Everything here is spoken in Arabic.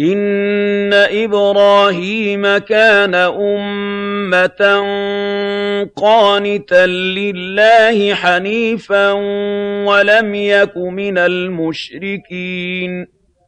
إِنَّ إِبْرَاهِيمَ كَانَ أُمَّةً قَانِتًا لِّلَّهِ حَنِيفًا وَلَمْ يَكُ مِنَ الْمُشْرِكِينَ